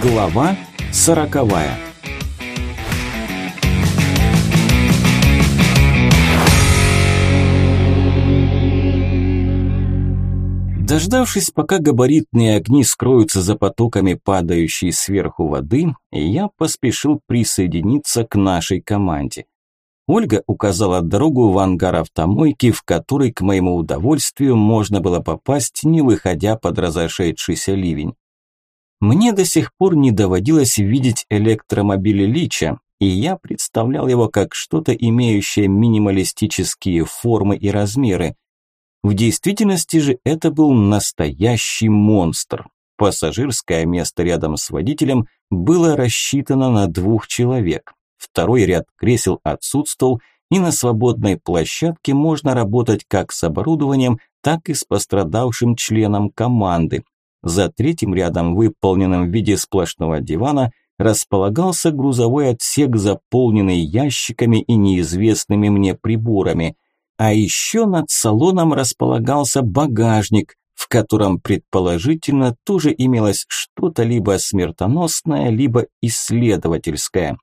Глава сороковая Дождавшись, пока габаритные огни скроются за потоками падающей сверху воды, я поспешил присоединиться к нашей команде. Ольга указала дорогу в ангар автомойки, в который, к моему удовольствию, можно было попасть, не выходя под разошедшийся ливень. Мне до сих пор не доводилось видеть электромобили Лича, и я представлял его как что-то, имеющее минималистические формы и размеры. В действительности же это был настоящий монстр. Пассажирское место рядом с водителем было рассчитано на двух человек. Второй ряд кресел отсутствовал, и на свободной площадке можно работать как с оборудованием, так и с пострадавшим членом команды. За третьим рядом, выполненным в виде сплошного дивана, располагался грузовой отсек, заполненный ящиками и неизвестными мне приборами. А еще над салоном располагался багажник, в котором предположительно тоже имелось что-то либо смертоносное, либо исследовательское.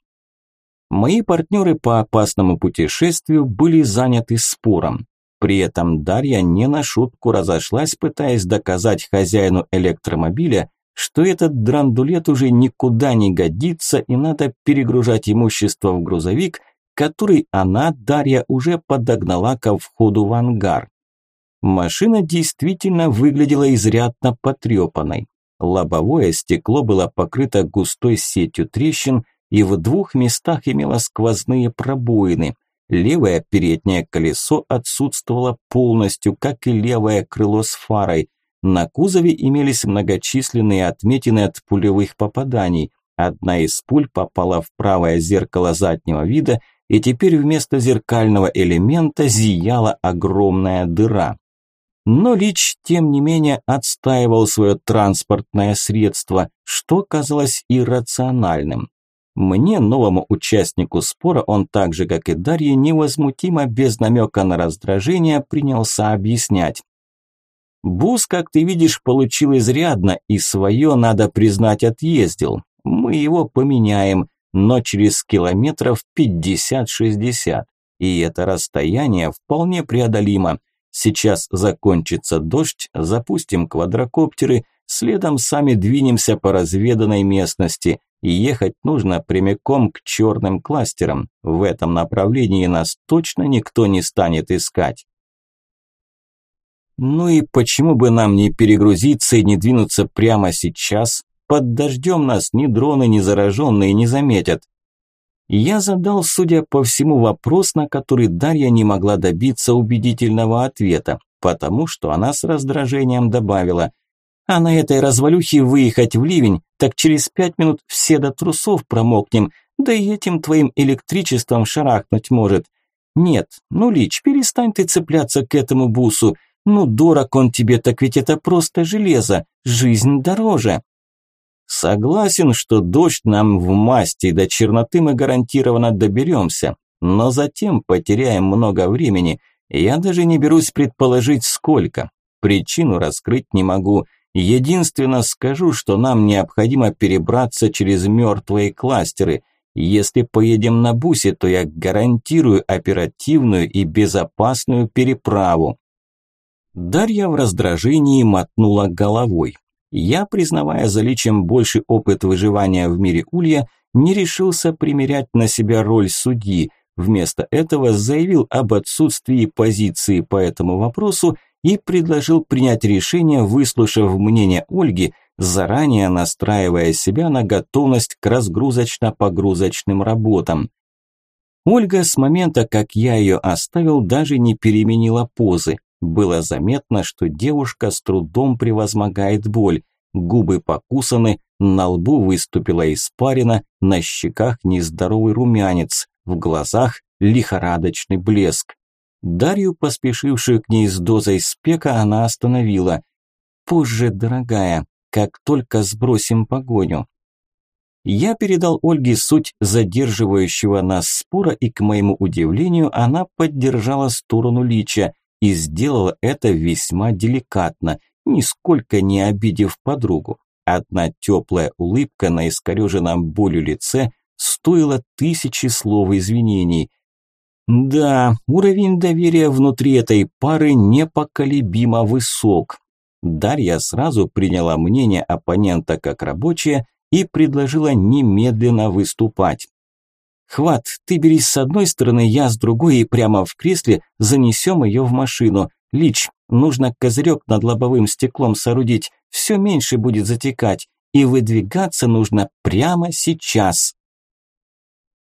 Мои партнеры по опасному путешествию были заняты спором. При этом Дарья не на шутку разошлась, пытаясь доказать хозяину электромобиля, что этот драндулет уже никуда не годится и надо перегружать имущество в грузовик, который она, Дарья, уже подогнала ко входу в ангар. Машина действительно выглядела изрядно потрепанной. Лобовое стекло было покрыто густой сетью трещин, и в двух местах имело сквозные пробоины. Левое переднее колесо отсутствовало полностью, как и левое крыло с фарой. На кузове имелись многочисленные отметины от пулевых попаданий. Одна из пуль попала в правое зеркало заднего вида, и теперь вместо зеркального элемента зияла огромная дыра. Но Лич, тем не менее, отстаивал свое транспортное средство, что казалось иррациональным. Мне, новому участнику спора, он так же, как и Дарья, невозмутимо, без намека на раздражение, принялся объяснять. Бус, как ты видишь, получил изрядно, и свое, надо признать, отъездил. Мы его поменяем, но через километров 50-60. И это расстояние вполне преодолимо. Сейчас закончится дождь, запустим квадрокоптеры, следом сами двинемся по разведанной местности и ехать нужно прямиком к черным кластерам. В этом направлении нас точно никто не станет искать. Ну и почему бы нам не перегрузиться и не двинуться прямо сейчас? Под дождем нас ни дроны, ни зараженные не заметят. Я задал, судя по всему, вопрос, на который Дарья не могла добиться убедительного ответа, потому что она с раздражением добавила – а на этой развалюхе выехать в ливень, так через пять минут все до трусов промокнем, да и этим твоим электричеством шарахнуть может. Нет, ну, Лич, перестань ты цепляться к этому бусу. Ну, дорог он тебе, так ведь это просто железо, жизнь дороже. Согласен, что дождь нам в масти, до черноты мы гарантированно доберемся, но затем потеряем много времени. Я даже не берусь предположить, сколько. Причину раскрыть не могу, Единственно скажу, что нам необходимо перебраться через мертвые кластеры. Если поедем на бусе, то я гарантирую оперативную и безопасную переправу. Дарья в раздражении мотнула головой. Я, признавая за личием больше опыт выживания в мире Улья, не решился примерять на себя роль судьи. Вместо этого заявил об отсутствии позиции по этому вопросу и предложил принять решение, выслушав мнение Ольги, заранее настраивая себя на готовность к разгрузочно-погрузочным работам. Ольга с момента, как я ее оставил, даже не переменила позы. Было заметно, что девушка с трудом превозмогает боль. Губы покусаны, на лбу выступила испарина, на щеках нездоровый румянец, в глазах лихорадочный блеск. Дарью, поспешившую к ней с дозой спека, она остановила. «Позже, дорогая, как только сбросим погоню». Я передал Ольге суть задерживающего нас спора, и, к моему удивлению, она поддержала сторону Лича и сделала это весьма деликатно, нисколько не обидев подругу. Одна теплая улыбка на искореженном болью лице стоила тысячи слов извинений. Да, уровень доверия внутри этой пары непоколебимо высок. Дарья сразу приняла мнение оппонента как рабочее и предложила немедленно выступать. «Хват, ты берись с одной стороны, я с другой, и прямо в кресле занесем ее в машину. Лич, нужно козырек над лобовым стеклом соорудить, все меньше будет затекать, и выдвигаться нужно прямо сейчас».